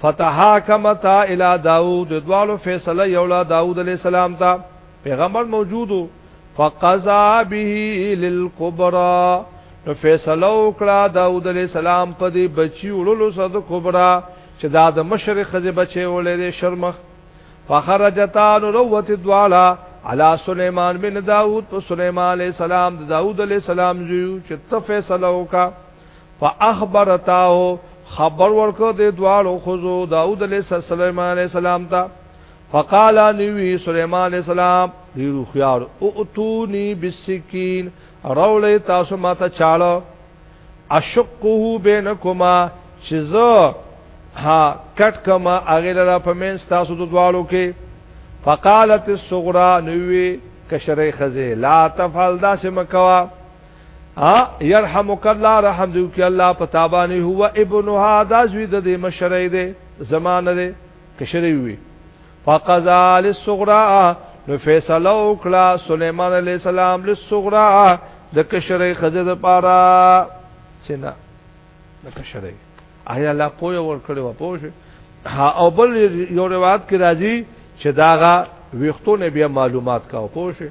فتحاکمتا الی داوود دوالو فیصله یولا داوود علیہ السلام تا پیغمبر موجودو فقضا به للكبرى نو فیصله وکړه داوود علیہ السلام په دې بچی وړلو سره د کبرا چې دا د مشرق خزه بچي ولې شرمخ فخرجتان روت دوالا علا سلیمان بن داود په سلیمان علیہ السلام د داود علیہ السلام زیو چې ته فیصله وکړه فاخبرتاه خبر ورکو د دوالو خزو داود علیہ السلام سليمان علیہ السلام ته فقال نبی سليمان علیہ السلام ډیرو خيار او اتونی بالسکین رولې تاسو ماته چاړه اشقه بینکما چې زه ها کټ کما اغه لرا په من تاسو د دوالو کې فقالت الصغرى نوې کشرې خزه لا تفعل دا سم کوا يرحمك الله رحم دې وکي الله پتا باندې هو ابنها دا زوی د دې مشرې دې زمانه دې کشرې وي فقزا للصغرى نو فیصله وکړه سليمان عليه السلام للصغرى د کشرې خزه د پاره چې نه د کشرې آیا لا پوی ور کړو و پوه ها او بل یو روایت کې راځي چې داغه ویختونه بیا معلومات کا پوه